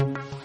you